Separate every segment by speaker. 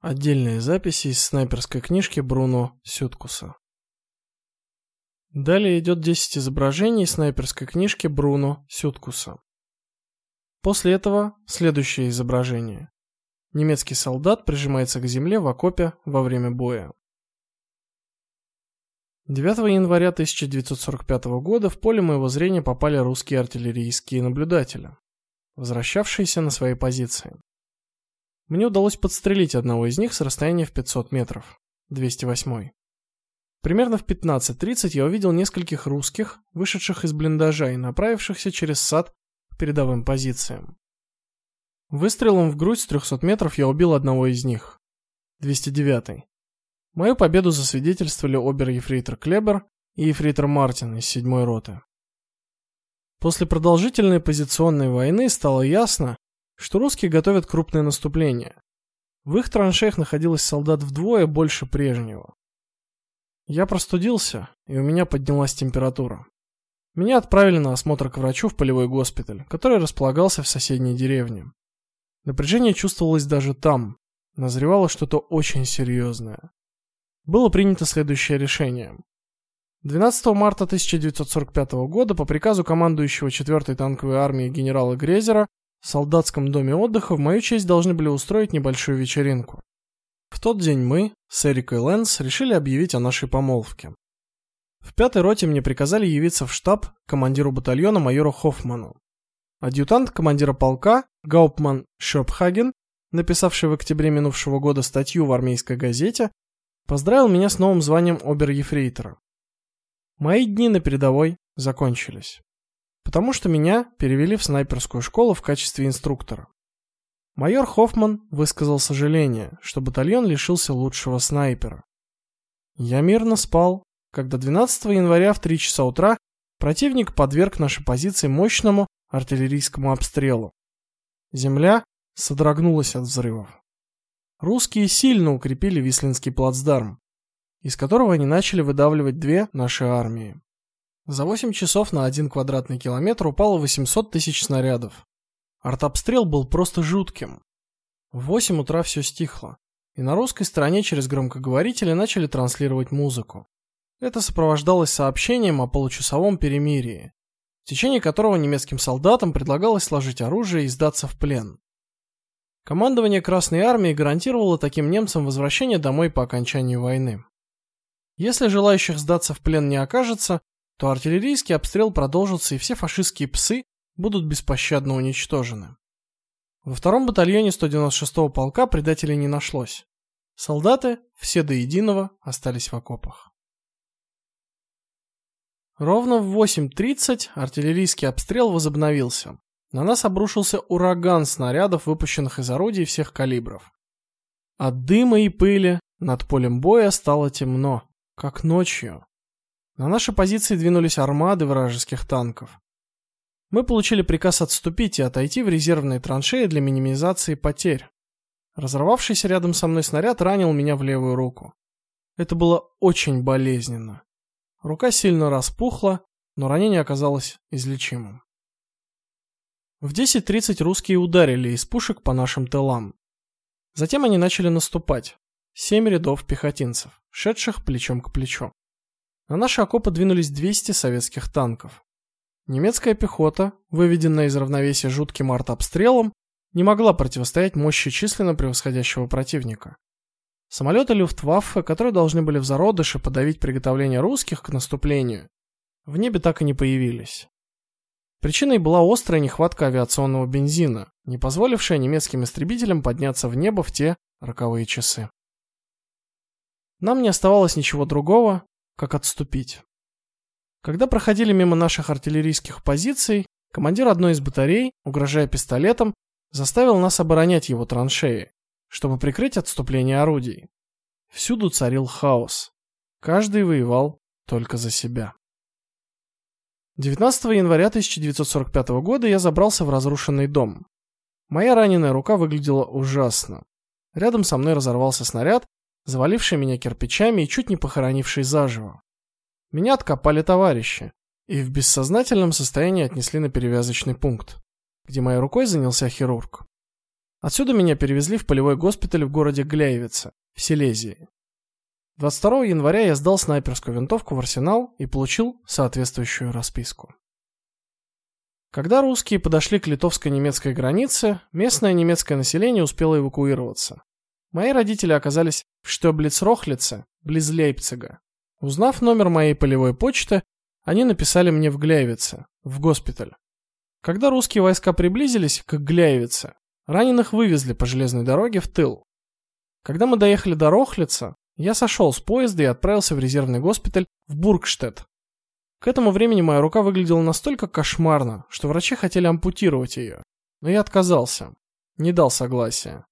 Speaker 1: Отдельные записи из снайперской книжки Бруно Сюткуса. Далее идет 10 изображений из снайперской книжки Бруно Сюткуса. После этого следующее изображение. Немецкий солдат прижимается к земле в окопе во время боя. 9 января 1945 года в поле моего зрения попали русские артиллерийские наблюдатели, возвращавшиеся на свои позиции. Мне удалось подстрелить одного из них с расстояния в 500 метров. 208. Примерно в 15:30 я увидел нескольких русских, вышедших из блиндажа и направившихся через сад к передовым позициям. Выстрелом в грудь с 300 метров я убил одного из них. 209. Мою победу засвидетельствовали обер-ефрейтор Клебер и ефрейтор Мартин из 7-й роты. После продолжительной позиционной войны стало ясно, что русские готовят крупное наступление. В их траншеях находилось солдат вдвое больше прежнего. Я простудился, и у меня поднялась температура. Меня отправили на осмотр к врачу в полевой госпиталь, который располагался в соседней деревне. Напряжение чувствовалось даже там. Назревало что-то очень серьезное. Было принято следующее решение. 12 марта 1945 года по приказу командующего 4-й танковой армии генерала Грезера в солдатском доме отдыха в мою честь должны были устроить небольшую вечеринку. В тот день мы с Эрикой Лэнс решили объявить о нашей помолвке. В пятой роте мне приказали явиться в штаб командиру батальона майору Хоффману. Адъютант командира полка Гауптман Шопхаген, написавший в октябре минувшего года статью в армейской газете, поздравил меня с новым званием обер-ефрейтора. Мои дни на передовой закончились потому что меня перевели в снайперскую школу в качестве инструктора. Майор Хоффман высказал сожаление, что батальон лишился лучшего снайпера. Я мирно спал, когда 12 января в 3 часа утра противник подверг наши позиции мощному артиллерийскому обстрелу. Земля содрогнулась от взрывов. Русские сильно укрепили Вислинский плацдарм, из которого они начали выдавливать две наши армии. За 8 часов на 1 квадратный километр упало 800 тысяч снарядов. Артобстрел был просто жутким. В 8 утра все стихло, и на русской стороне через громкоговорители начали транслировать музыку. Это сопровождалось сообщением о получасовом перемирии, в течение которого немецким солдатам предлагалось сложить оружие и сдаться в плен. Командование Красной армии гарантировало таким немцам возвращение домой по окончанию войны. Если желающих сдаться в плен не окажется, то артиллерийский обстрел продолжится и все фашистские псы будут беспощадно уничтожены. Во втором батальоне 196-го полка предателей не нашлось. Солдаты, все до единого, остались в окопах. Ровно в 8:30 артиллерийский обстрел возобновился. На нас обрушился ураган снарядов, выпущенных из орудий всех калибров. От дыма и пыли над полем боя стало темно, как ночью. На наши позиции двинулись армады вражеских танков. Мы получили приказ отступить и отойти в резервные траншеи для минимизации потерь. Разорвавшийся рядом со мной снаряд ранил меня в левую руку. Это было очень болезненно. Рука сильно распухла, но ранение оказалось излечимым. В 10:30 русские ударили из пушек по нашим тылам. Затем они начали наступать. Семь рядов пехотинцев, шедших плечом к плечу. На наши окопы двинулись 200 советских танков. Немецкая пехота, выведенная из равновесия жутким артобстрелом, не могла противостоять мощи численно превосходящего противника. Самолеты Люфтваффе, которые должны были в зародыше подавить приготовление русских к наступлению, в небе так и не появились. Причиной была острая нехватка авиационного бензина, не позволившая немецким истребителям подняться в небо в те роковые часы. Нам не оставалось ничего другого, как отступить. Когда проходили мимо наших артиллерийских позиций, командир одной из батарей, угрожая пистолетом, заставил нас оборонять его траншеи, чтобы прикрыть отступление орудий. Всюду царил хаос. Каждый воевал только за себя. 19 января 1945 года я забрался в разрушенный дом. Моя раненая рука выглядела ужасно. Рядом со мной разорвался снаряд, заваливший меня кирпичами и чуть не похоронивший заживо. Меня откопали товарищи и в бессознательном состоянии отнесли на перевязочный пункт, где моей рукой занялся хирург. Отсюда меня перевезли в полевой госпиталь в городе Гляевице, в Силезии. 22 января я сдал снайперскую винтовку в арсенал и получил соответствующую расписку. Когда русские подошли к литовско-немецкой границе, местное немецкое население успело эвакуироваться. Мои родители оказались в Штёблиц-Рохлице, близ Лейпцига. Узнав номер моей полевой почты, они написали мне в Гляевице, в госпиталь. Когда русские войска приблизились к Гляевице, раненых вывезли по железной дороге в тыл. Когда мы доехали до Рохлица, я сошел с поезда и отправился в резервный госпиталь в Бургштедт, к этому времени моя рука выглядела настолько кошмарно, что врачи хотели ампутировать ее, но я отказался, не дал согласия.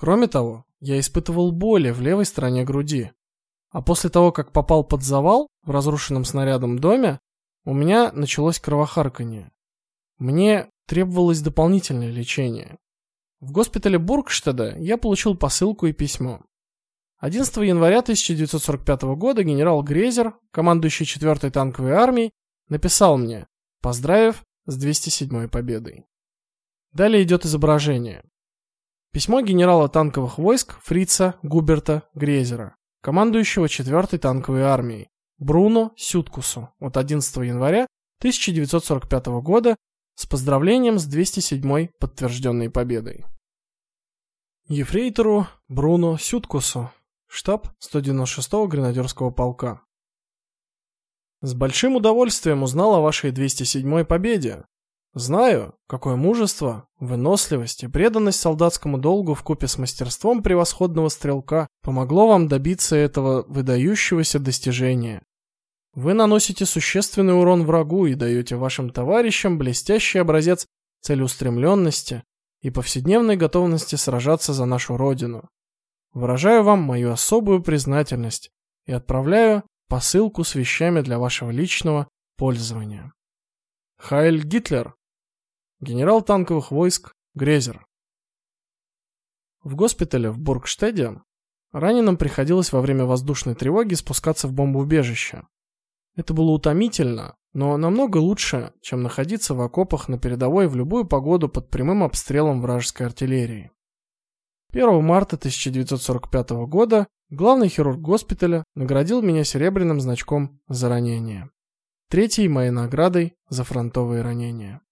Speaker 1: Кроме того, я испытывал боли в левой стороне груди. А после того, как попал под завал в разрушенном снарядом доме, у меня началось кровохарканье. Мне требовалось дополнительное лечение. В госпитале Бургштеда я получил посылку и письмо. 11 января 1945 года генерал Грезер, командующий 4-й танковой армией, написал мне, поздравив с 207-й победой. Далее идет изображение. Письмо генерала танковых войск Фрица Губерта Грезера, командующего 4-й танковой армией, Бруно Сюткусу от 11 января 1945 года с поздравлением с 207-й подтвержденной победой. Ефрейтору Бруно Сюткусу штаб 196-го гренадерского полка. С большим удовольствием узнал о вашей 207-й победе. Знаю, какое мужество, выносливость и преданность солдатскому долгу вкупе с мастерством превосходного стрелка помогло вам добиться этого выдающегося достижения. Вы наносите существенный урон врагу и даете вашим товарищам блестящий образец целеустремленности и повседневной готовности сражаться за нашу родину. Выражаю вам мою особую признательность и отправляю посылку с вещами для вашего личного пользования. Хайль Гитлер. Генерал танковых войск Грезер. В госпитале в Бургштеде раненым приходилось во время воздушной тревоги спускаться в бомбоубежище. Это было утомительно, но намного лучше, чем находиться в окопах на передовой в любую погоду под прямым обстрелом вражеской артиллерии. 1 марта 1945 года главный хирург госпиталя наградил меня серебряным значком за ранение. Третьей моей наградой за фронтовые ранения.